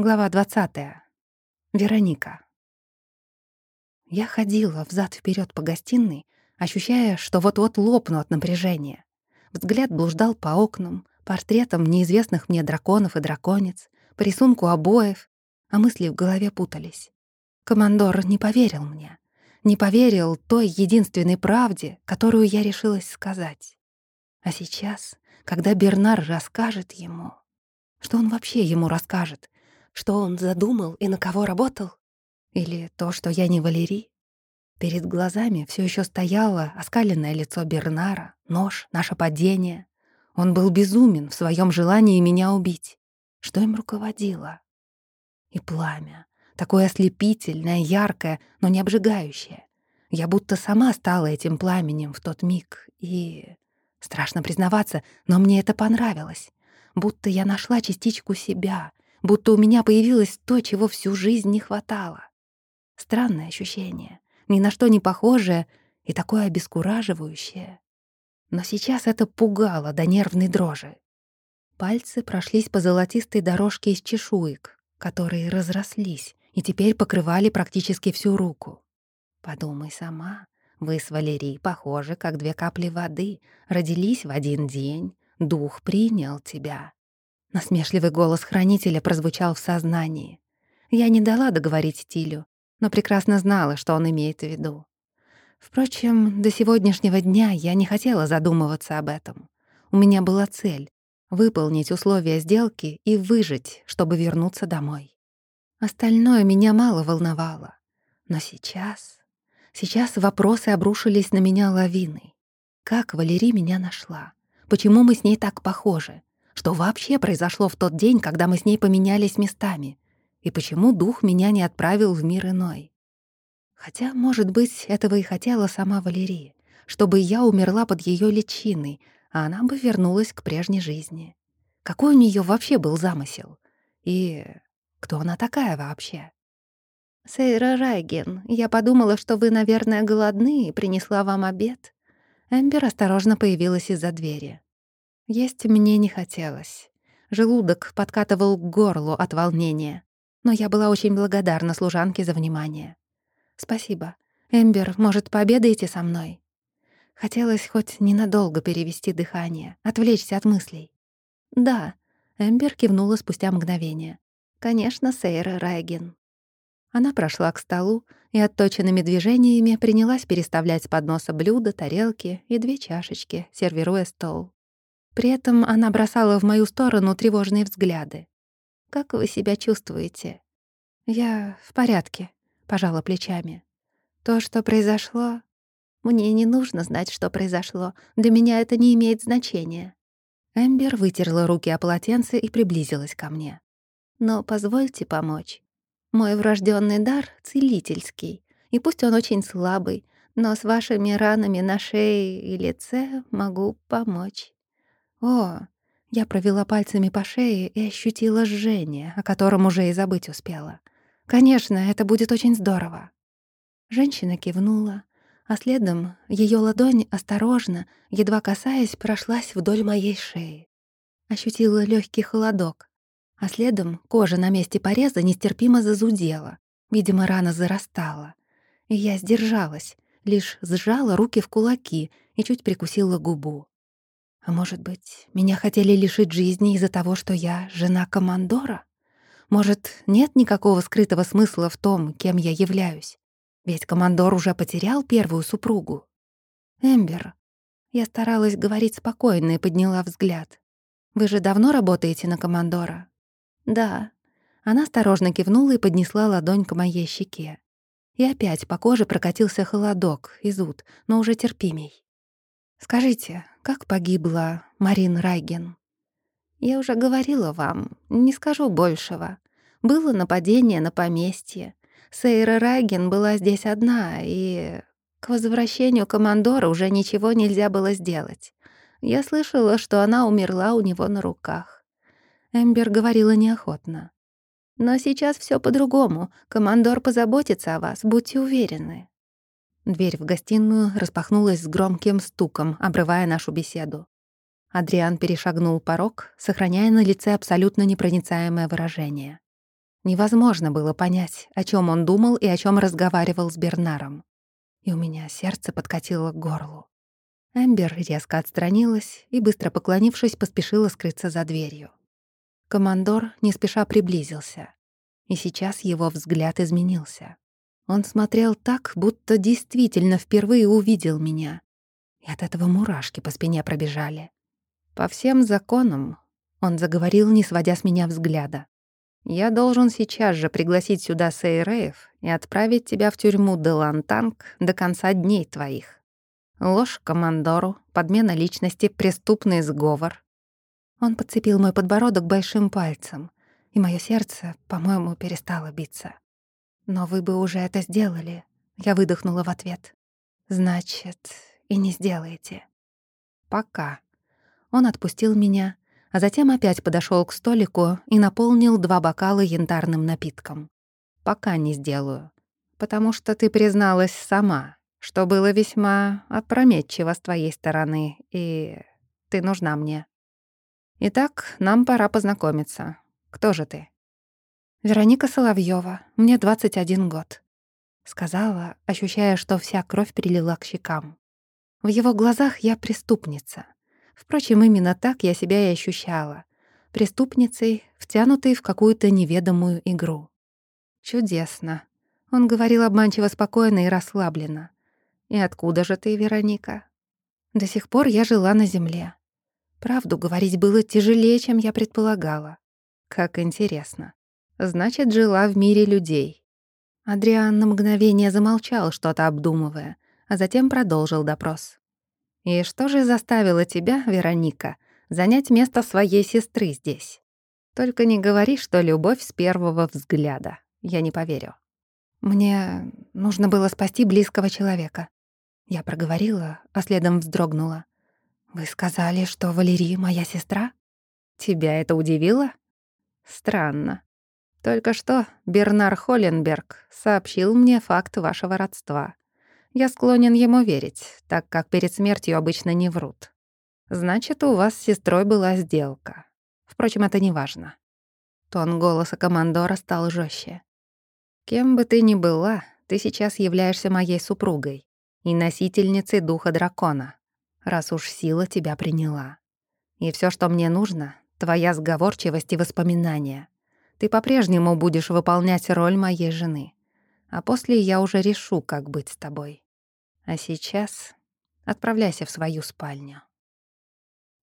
Глава 20. Вероника. Я ходила взад вперед по гостиной, ощущая, что вот-вот лопну от напряжения. Взгляд блуждал по окнам, портретам неизвестных мне драконов и драконец, по рисунку обоев, а мысли в голове путались. Командор не поверил мне, не поверил той единственной правде, которую я решилась сказать. А сейчас, когда Бернар расскажет ему... Что он вообще ему расскажет? Что он задумал и на кого работал? Или то, что я не Валерий? Перед глазами все еще стояло оскаленное лицо Бернара, нож, наше падение. Он был безумен в своем желании меня убить. Что им руководило? И пламя. Такое ослепительное, яркое, но не обжигающее. Я будто сама стала этим пламенем в тот миг. И... Страшно признаваться, но мне это понравилось. Будто я нашла частичку себя, будто у меня появилось то, чего всю жизнь не хватало. Странное ощущение, ни на что не похожее и такое обескураживающее. Но сейчас это пугало до нервной дрожи. Пальцы прошлись по золотистой дорожке из чешуек, которые разрослись и теперь покрывали практически всю руку. Подумай сама, вы с Валерией похожи, как две капли воды, родились в один день, дух принял тебя. Насмешливый голос хранителя прозвучал в сознании. Я не дала договорить Тилю, но прекрасно знала, что он имеет в виду. Впрочем, до сегодняшнего дня я не хотела задумываться об этом. У меня была цель — выполнить условия сделки и выжить, чтобы вернуться домой. Остальное меня мало волновало. Но сейчас... Сейчас вопросы обрушились на меня лавиной. Как Валерий меня нашла? Почему мы с ней так похожи? Что вообще произошло в тот день, когда мы с ней поменялись местами? И почему дух меня не отправил в мир иной? Хотя, может быть, этого и хотела сама Валерия, чтобы я умерла под ее личиной, а она бы вернулась к прежней жизни. Какой у нее вообще был замысел? И кто она такая вообще? «Сейра Райген, я подумала, что вы, наверное, голодны и принесла вам обед». Эмбер осторожно появилась из-за двери. Есть мне не хотелось. Желудок подкатывал к горлу от волнения. Но я была очень благодарна служанке за внимание. «Спасибо. Эмбер, может, пообедаете со мной?» Хотелось хоть ненадолго перевести дыхание, отвлечься от мыслей. «Да», — Эмбер кивнула спустя мгновение. «Конечно, Сейра Райген». Она прошла к столу и отточенными движениями принялась переставлять с подноса блюда, тарелки и две чашечки, сервируя стол. При этом она бросала в мою сторону тревожные взгляды. «Как вы себя чувствуете?» «Я в порядке», — пожала плечами. «То, что произошло...» «Мне не нужно знать, что произошло. Для меня это не имеет значения». Эмбер вытерла руки о полотенце и приблизилась ко мне. «Но позвольте помочь. Мой врожденный дар целительский, и пусть он очень слабый, но с вашими ранами на шее и лице могу помочь». О, я провела пальцами по шее и ощутила жжение, о котором уже и забыть успела. Конечно, это будет очень здорово. Женщина кивнула, а следом ее ладонь осторожно, едва касаясь, прошлась вдоль моей шеи. Ощутила легкий холодок, а следом кожа на месте пореза нестерпимо зазудела. Видимо, рана зарастала. И я сдержалась, лишь сжала руки в кулаки и чуть прикусила губу. А может быть, меня хотели лишить жизни из-за того, что я жена командора? Может, нет никакого скрытого смысла в том, кем я являюсь? Ведь командор уже потерял первую супругу. Эмбер. Я старалась говорить спокойно и подняла взгляд. «Вы же давно работаете на командора?» «Да». Она осторожно кивнула и поднесла ладонь к моей щеке. И опять по коже прокатился холодок и зуд, но уже терпимей. «Скажите, как погибла Марин Райген?» «Я уже говорила вам, не скажу большего. Было нападение на поместье. Сейра Райген была здесь одна, и к возвращению командора уже ничего нельзя было сделать. Я слышала, что она умерла у него на руках». Эмбер говорила неохотно. «Но сейчас все по-другому. Командор позаботится о вас, будьте уверены». Дверь в гостиную распахнулась с громким стуком, обрывая нашу беседу. Адриан перешагнул порог, сохраняя на лице абсолютно непроницаемое выражение. Невозможно было понять, о чем он думал и о чем разговаривал с Бернаром. И у меня сердце подкатило к горлу. Эмбер резко отстранилась и, быстро поклонившись, поспешила скрыться за дверью. Командор не спеша приблизился, и сейчас его взгляд изменился. Он смотрел так, будто действительно впервые увидел меня. И от этого мурашки по спине пробежали. По всем законам он заговорил, не сводя с меня взгляда. «Я должен сейчас же пригласить сюда Сейреев и отправить тебя в тюрьму Делантанг до конца дней твоих. Ложь командору, подмена личности, преступный сговор». Он подцепил мой подбородок большим пальцем, и мое сердце, по-моему, перестало биться. «Но вы бы уже это сделали», — я выдохнула в ответ. «Значит, и не сделаете». «Пока». Он отпустил меня, а затем опять подошел к столику и наполнил два бокала янтарным напитком. «Пока не сделаю, потому что ты призналась сама, что было весьма опрометчиво с твоей стороны, и ты нужна мне. Итак, нам пора познакомиться. Кто же ты?» «Вероника Соловьева, мне 21 год», — сказала, ощущая, что вся кровь перелила к щекам. В его глазах я преступница. Впрочем, именно так я себя и ощущала. Преступницей, втянутой в какую-то неведомую игру. Чудесно. Он говорил обманчиво спокойно и расслабленно. «И откуда же ты, Вероника?» До сих пор я жила на земле. Правду говорить было тяжелее, чем я предполагала. Как интересно. Значит, жила в мире людей. Адриан на мгновение замолчал, что-то обдумывая, а затем продолжил допрос. «И что же заставило тебя, Вероника, занять место своей сестры здесь? Только не говори, что любовь с первого взгляда. Я не поверю». «Мне нужно было спасти близкого человека». Я проговорила, а следом вздрогнула. «Вы сказали, что Валерия моя сестра?» «Тебя это удивило?» «Странно. Только что Бернар Холленберг сообщил мне факт вашего родства. Я склонен ему верить, так как перед смертью обычно не врут. Значит, у вас с сестрой была сделка. Впрочем, это не важно. Тон голоса командора стал жестче. Кем бы ты ни была, ты сейчас являешься моей супругой и носительницей духа дракона, раз уж сила тебя приняла. И все, что мне нужно, — твоя сговорчивость и воспоминания — ты по-прежнему будешь выполнять роль моей жены. А после я уже решу, как быть с тобой. А сейчас отправляйся в свою спальню.